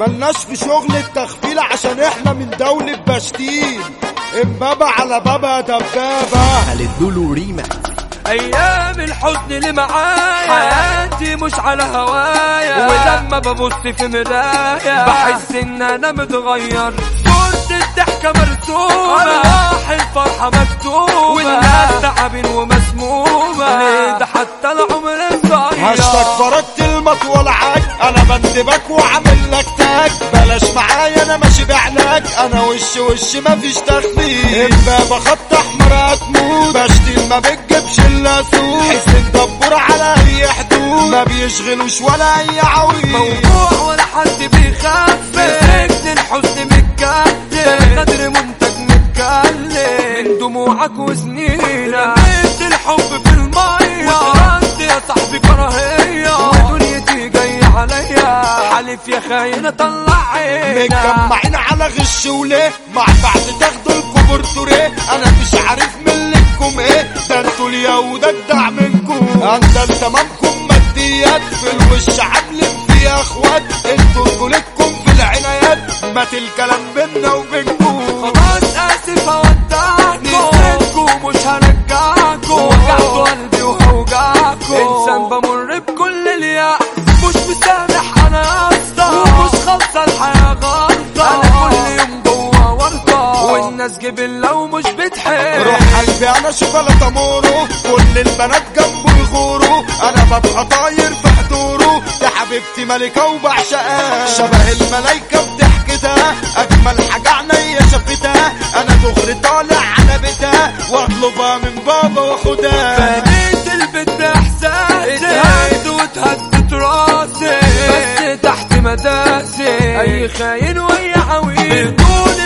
ملناش في شغل التخفيل عشان إحنا من دولة بشتين امبابة على بابا دبابة خالد لولو ريما أيام الحزن اللي معايا. حياتي مش على هوايا. ولما ببص في مرايا. بحس إن أنا متغير. صورة الضحكة مرسومة. ارواح الفرحة مكتوبة والناس تعبين ومسمومة. ليه ده حتى العمر هاشتاج صغير فرجت المطول عاج أنا بندبك وعامل أنا ماشي بعلاج أنا وش وش مفيش تخفيف. امبابة خط أحمر هتموت بشتين ما بتجيبش إلا سوق حسين دبور على أي حدود. ما بيشغلوش ولا أي عويل موضوع ولا حد بيخاف. سجن الحزن متكتل. قدر منتج متكلم من دموعك وسنينك رميت الحب في المية. وتركت يا صاحبي كراهية. ودنيتي جاية عليا. حلف يا خاين اطلع عينك متجمعين على غش وليه مع بعض تاخدوا الكبر توريه. أنا مش عارف ملككم إيه. ده أنتوا اليهود اجدع منكم. أنت تمامكم ماديات. في الوش عاملين فيها أخوات. أنتوا رجولتكم في العنايات. مات الكلام بينا وبينكم خلاص اسف اودعكم أنا شوكولاته مورو كل البنات جنبه يغوروا. أنا ببقى طاير في حضوره يا حبيبتي ملكة وبعشقها شبه الملايكة بضحكتها أجمل حاجة عينيا شافتها. أنا دغري طالع على بيتها وأطلبها من بابا واخدها بنيت البيت بإحساسي. اتهد واتهدت راسي. بس تحت مداسي. أي خاين واي عويل. بدون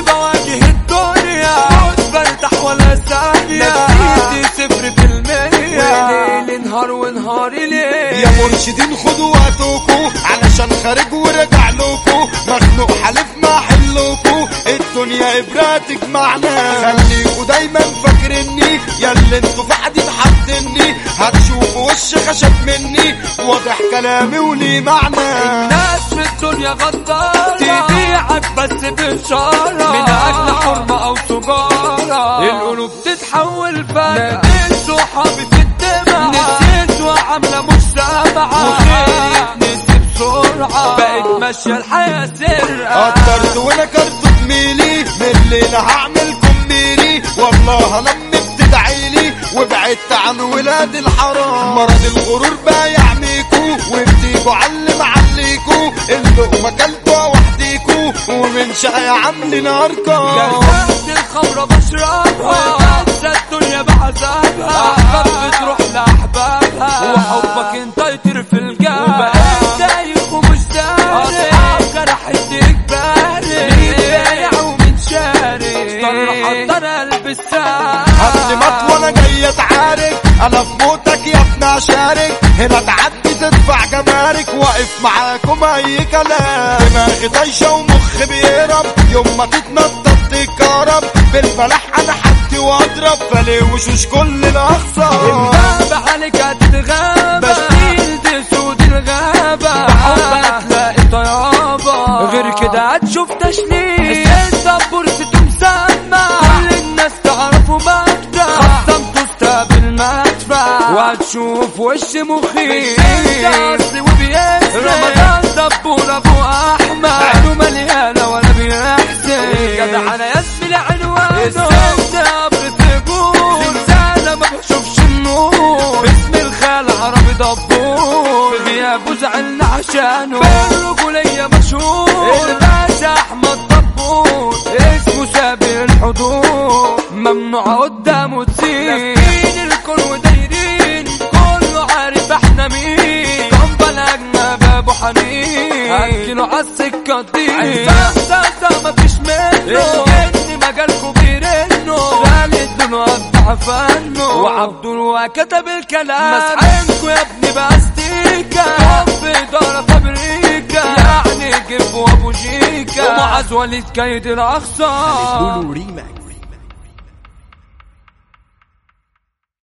مرشدين خدوا وقتكوا علشان خارج ورجع لكوا مخنوق حلف ما حلكوا الدنيا ابرة تجمعنا خليكوا دايما فاكريني. يا اللي أنتوا حديد حاطيني هتشوفوا وش خشب مني. واضح كلامي وليه معنى. الناس في الدنيا غدارة. تبيعك بس بإشارة من أجل حرمة أو سجارة القلوب تتحول فجأة. ناديت صحابي في الدمعة نسيت وعاملة مش وخيري نسي بسرعة بقت ماشية الحياة سرقة قدرت ونكرت بميلي من الليلة هعملكم ميري والله لما بتدعيلي وبعدت عن ولاد الحرام. مرض الغرور بايع ميكو وبتيجوا علم عليكو. اللقمة كلتوا وحديكو ومن شقي عاملين ارقام جرحت الخمرة بشربها بنسى الدنيا بعذابها بتروح لأحبابها. وحبك انت يطير في الجو وبقيت دايخ ومش داري أصحاب جرحت إجباري مين بايع ومين شاري اختار حضر قلب الساعة قبل ما وأنا جاي اتعارك. أنا في موتك يا ابني اشارك هنا تعدي تدفع جمارك. واقف معاكم اي كلام دماغي طايشة ومخي بيهرب. يوم ما تتنطط تتكهرب بالفلاح أنا حدي واضرب. فليه وشوش كل الاخصار الباب عليك وهتشوف وش وبيسرق رمضان دبور أبو أحمد. عينه مليانة ولا بيحسن جدع أنا عنوانه الست قبر تجور زنزانة ما بشوفش النور. باسم الخال عربي دبور. في غيابه زعلنا عشانه. عالسكة دي عزازة مفيش منه. الجن مجالكوا بيرنه غالي الدنيا قطع فنه وعبدو كتب الكلام. مسحنكوا يا ابني بأستيكا. في إدارة في أمريكا يعني جيب وأبو شيكا ومعز وليد كيد الأخصار لولو ريما